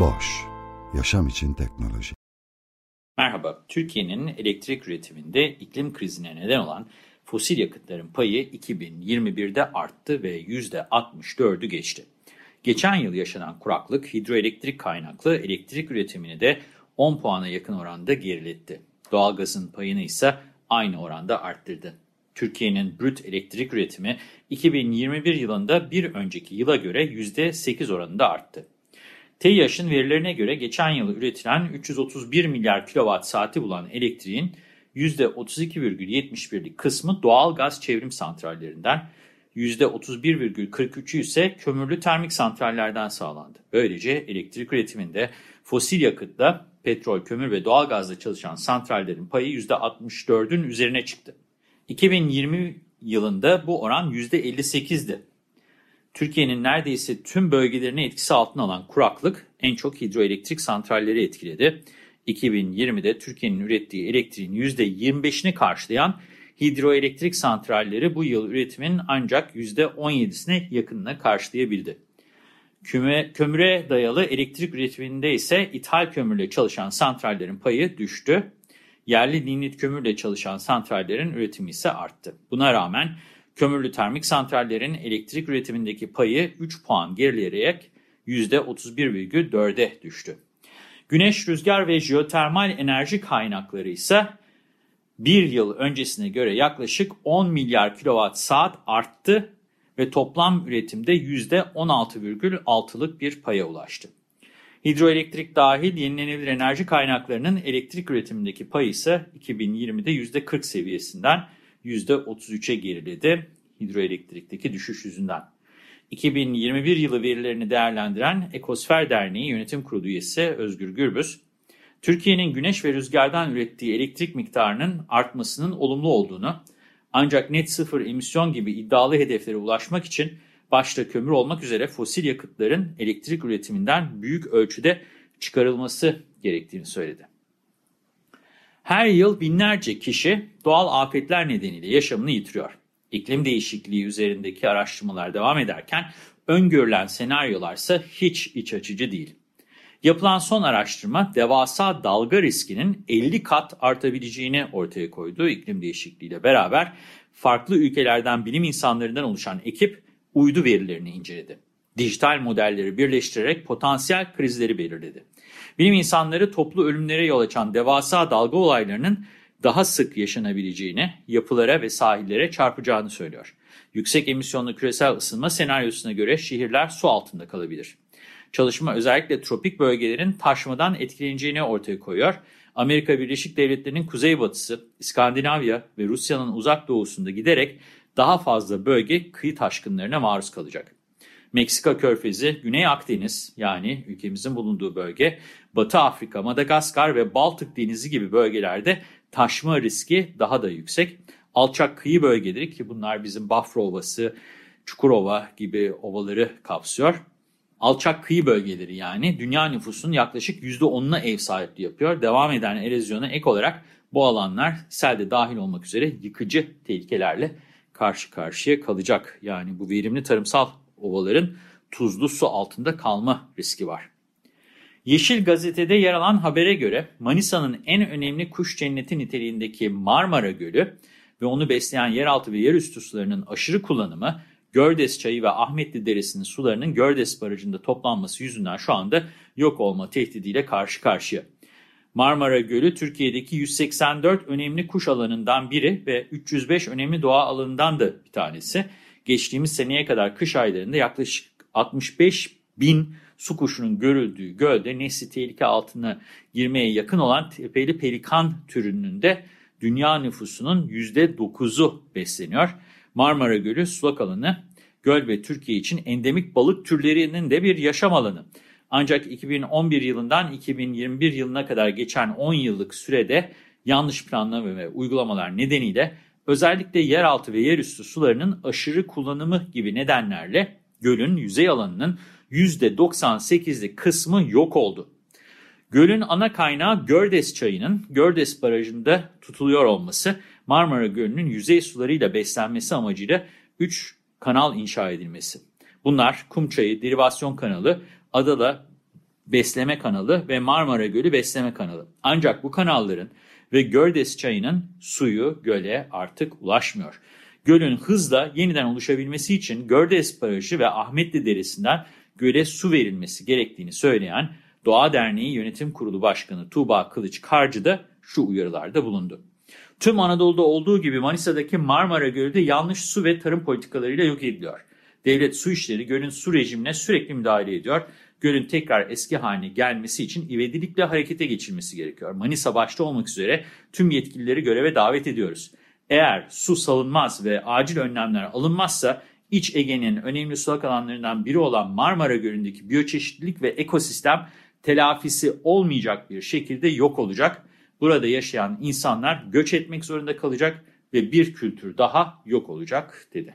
Boş, yaşam için teknoloji. Merhaba, Türkiye'nin elektrik üretiminde iklim krizine neden olan fosil yakıtların payı 2021'de arttı ve %64'ü geçti. Geçen yıl yaşanan kuraklık hidroelektrik kaynaklı elektrik üretimini de 10 puana yakın oranda geriletti. Doğalgazın payını ise aynı oranda arttırdı. Türkiye'nin brüt elektrik üretimi 2021 yılında bir önceki yıla göre %8 oranında arttı. TEİAŞ'ın verilerine göre geçen yıl üretilen 331 milyar kilowatt saati bulan elektriğin %32,71'lik kısmı doğal gaz çevrim santrallerinden, %31,43'ü ise kömürlü termik santrallerden sağlandı. Böylece elektrik üretiminde fosil yakıtla petrol, kömür ve doğal gazla çalışan santrallerin payı %64'ün üzerine çıktı. 2020 yılında bu oran %58'di. Türkiye'nin neredeyse tüm bölgelerini etkisi altına alan kuraklık en çok hidroelektrik santralleri etkiledi. 2020'de Türkiye'nin ürettiği elektriğin %25'ini karşılayan hidroelektrik santralleri bu yıl üretimin ancak %17'sine yakınına karşılayabildi. Küme, kömüre dayalı elektrik üretiminde ise ithal kömürle çalışan santrallerin payı düştü. Yerli lignit kömürle çalışan santrallerin üretimi ise arttı. Buna rağmen kömürlü termik santrallerin elektrik üretimindeki payı 3 puan gerileyerek %31,4'e düştü. Güneş, rüzgar ve jeotermal enerji kaynakları ise bir yıl öncesine göre yaklaşık 10 milyar kilowatt saat arttı ve toplam üretimde %16,6'lık bir paya ulaştı. Hidroelektrik dahil yenilenebilir enerji kaynaklarının elektrik üretimindeki payı ise 2020'de %40 seviyesinden %33'e geriledi hidroelektrikteki düşüş yüzünden. 2021 yılı verilerini değerlendiren Ekosfer Derneği Yönetim Kurulu üyesi Özgür Gürbüz, Türkiye'nin güneş ve rüzgardan ürettiği elektrik miktarının artmasının olumlu olduğunu, ancak net sıfır emisyon gibi iddialı hedeflere ulaşmak için başta kömür olmak üzere fosil yakıtların elektrik üretiminden büyük ölçüde çıkarılması gerektiğini söyledi. Her yıl binlerce kişi doğal afetler nedeniyle yaşamını yitiriyor. İklim değişikliği üzerindeki araştırmalar devam ederken öngörülen senaryolarsa hiç iç açıcı değil. Yapılan son araştırma devasa dalga riskinin 50 kat artabileceğini ortaya koydu. İklim değişikliğiyle beraber farklı ülkelerden bilim insanlarından oluşan ekip uydu verilerini inceledi. Dijital modelleri birleştirerek potansiyel krizleri belirledi. Bilim insanları toplu ölümlere yol açan devasa dalga olaylarının daha sık yaşanabileceğini, yapılara ve sahillere çarpacağını söylüyor. Yüksek emisyonlu küresel ısınma senaryosuna göre şehirler su altında kalabilir. Çalışma özellikle tropik bölgelerin taşmadan etkileneceğini ortaya koyuyor. Amerika Birleşik Devletleri'nin kuzeybatısı, İskandinavya ve Rusya'nın uzak doğusunda giderek daha fazla bölge kıyı taşkınlarına maruz kalacak. Meksika körfezi, Güney Akdeniz yani ülkemizin bulunduğu bölge, Batı Afrika, Madagaskar ve Baltık Denizi gibi bölgelerde taşma riski daha da yüksek. Alçak kıyı bölgeleri ki bunlar bizim Bafra Ovası, Çukurova gibi ovaları kapsıyor. Alçak kıyı bölgeleri yani dünya nüfusunun yaklaşık %10'una ev sahipliği yapıyor. Devam eden erozyona ek olarak bu alanlar selde dahil olmak üzere yıkıcı tehlikelerle karşı karşıya kalacak. Yani bu verimli tarımsal ovaların tuzlu su altında kalma riski var. Yeşil Gazete'de yer alan habere göre Manisa'nın en önemli kuş cenneti niteliğindeki Marmara Gölü ve onu besleyen yeraltı ve yerüstü sularının aşırı kullanımı Gördes Çayı ve Ahmetli Deresi'nin sularının Gördes Barajı'nda toplanması yüzünden şu anda yok olma tehdidiyle karşı karşıya. Marmara Gölü Türkiye'deki 184 önemli kuş alanından biri ve 305 önemli doğa alanından da bir tanesi. Geçtiğimiz seneye kadar kış aylarında yaklaşık 65 bin su kuşunun görüldüğü gölde nesli tehlike altına girmeye yakın olan tepeli pelikan türünün de dünya nüfusunun %9'u besleniyor. Marmara Gölü sulak alanı Göl ve Türkiye için endemik balık türlerinin de bir yaşam alanı. Ancak 2011 yılından 2021 yılına kadar geçen 10 yıllık sürede yanlış planlama ve uygulamalar nedeniyle özellikle yeraltı ve yerüstü sularının aşırı kullanımı gibi nedenlerle gölün yüzey alanının %98'lik kısmı yok oldu. Gölün ana kaynağı Gördes çayının Gördes Barajı'nda tutuluyor olması, Marmara Gölü'nün yüzey sularıyla beslenmesi amacıyla 3 kanal inşa edilmesi. Bunlar Kumçayı Derivasyon Kanalı, Adala Besleme Kanalı ve Marmara Gölü Besleme Kanalı. Ancak bu kanalların ve Gördes çayının suyu göle artık ulaşmıyor. Gölün hızla yeniden oluşabilmesi için Gördes Barajı ve Ahmetli Deresi'nden göle su verilmesi gerektiğini söyleyen Doğa Derneği Yönetim Kurulu Başkanı Tuğba Kılıç Karcı da şu uyarılarda bulundu. Tüm Anadolu'da olduğu gibi Manisa'daki Marmara Gölü de yanlış su ve tarım politikalarıyla yok ediliyor. Devlet su işleri gölün su rejimine sürekli müdahale ediyor. Gölün tekrar eski haline gelmesi için ivedilikle harekete geçilmesi gerekiyor. Manisa başta olmak üzere tüm yetkilileri göreve davet ediyoruz. Eğer su salınmaz ve acil önlemler alınmazsa İç Ege'nin önemli sulak alanlarından biri olan Marmara Gölü'ndeki biyoçeşitlilik ve ekosistem telafisi olmayacak bir şekilde yok olacak. Burada yaşayan insanlar göç etmek zorunda kalacak ve bir kültür daha yok olacak dedi.